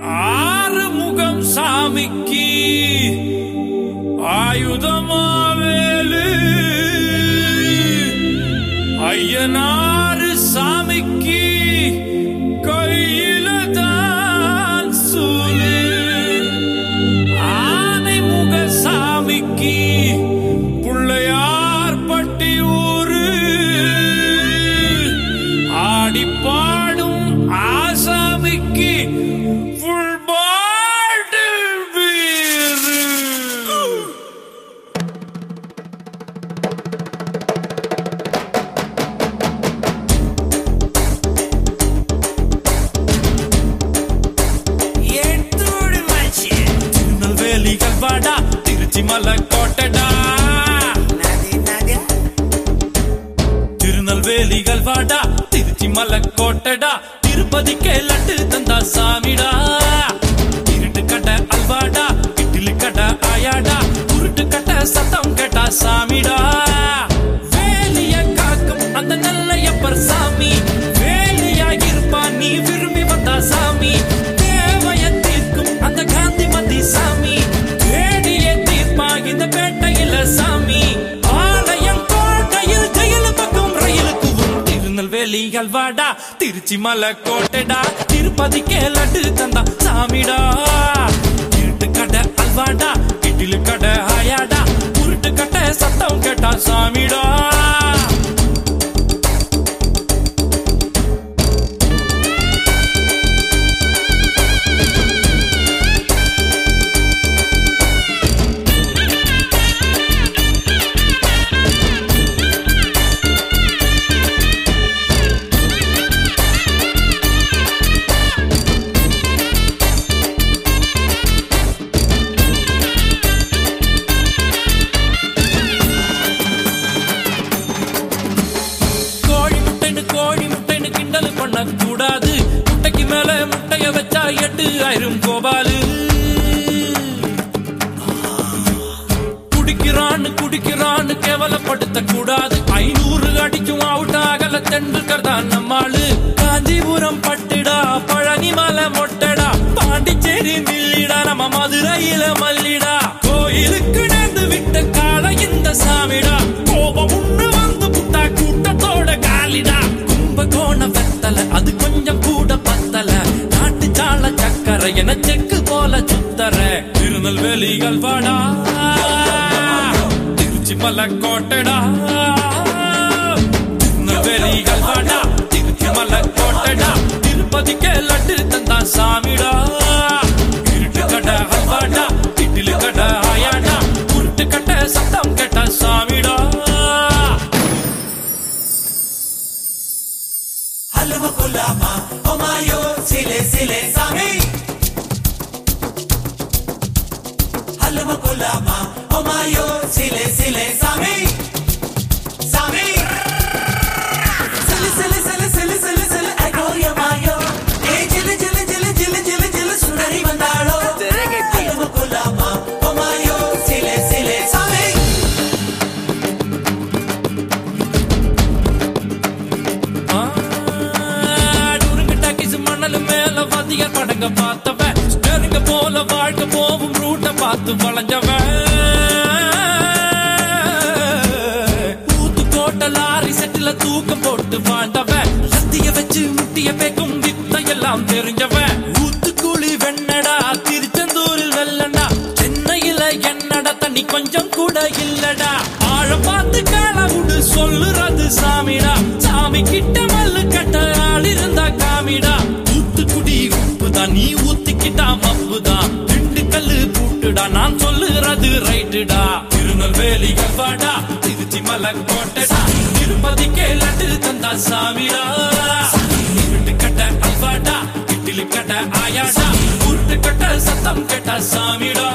ஆறுமுகம் சாமிக்கு ஆயுதமாவேலு. ஐயனாறு சாமிக்கு திருநெல்வேலிகள் வாடா திருச்சி மலை கோட்டடா திருநெல்வேலிகள் வாடா திருச்சி மலை கோட்டடா திருப்பதிக்கே லட்டு தந்தா சாமிடா. இருட்டு கட்ட அல்வாடா இட்லி கட்ட ஆயாடா. உருட்டு கட்ட சத்தம் கேட்டா சாமிடா. திருநெல்வேலி அல்வாடா திருச்சி மலை கோட்டைடா திருப்பதிக்கே லட்டு தந்தா. சாமிடா. இருட்டு கடை அல்வாடா. இட்லி கடை ஆயாடா. உருட்டு கட்ட சத்த. வச்சா அரும் கோபாலு. குடிக்கிறான்னு குடிக்கிறான்னு கேவலப்படுத்த கூடாது. ஐநூறு அடிக்கும் அவுட் ஆகல தெண்டுல்கர் தான் நம்மாளு. காஞ்சிபுரம் பட்டுடா பழனி மலை மொட்டடா. பாண்டிச்சேரி மில்லிடா நம்ம மதுரையில மல்லிடா. கோயிலுக்கு சக்கரை என செக்கு போல சுத்தர திருநெல்வேலிகள் வாடா. திருச்சி மலை கோட்டடா. சிலை சிலை சாமி. சாமி. சிலு சிலு சிலு சிலு சிலு சிலு அகோரியமாயோ ஏ ஜிலு ஜிலு ஜிலு ஜிலு பார்த்தவன். போல வாழ்க்கை போகும் ரூட்டை பார்த்து வளைஞ்சவன். தூக்கம் வாழ்ந்தவன் லத்திய வச்சு முட்டிய பேக்கும் வித்தையெல்லாம் தெரிஞ்சவன் ஊத்துக்குழி வெண்ணடா திருச்செந்தூரில் வெள்ளடா சென்னையில என்னடா தண்ணி கொஞ்சம் கூட இல்லடா. ஆழ பார்த்து காலவுடு சொல்லுறது சாமிடா. சாமி கிட்ட மல்லு கட்ட ஆள் இருந்தா காமிடா. ஊத்துக்குடி உப்புதான் நீ ஊத்திக்கிட்டா மப்புதான் ரெண்டு கல்லு பூட்டுடா நான் சொல்லுறது ரைட்டுடா. திருநெல்வேலி வாடா திருச்சி மலக்கோட்டடா கோட்டடா திருப்பதிக்கே லட்டு தந்தா சாமிடா இருட்டு கட்ட அல்வாடா இட்லி கட்ட ஆயாடா. உருட்டு கட்ட சத்தம் கேட்டா சாமிடா.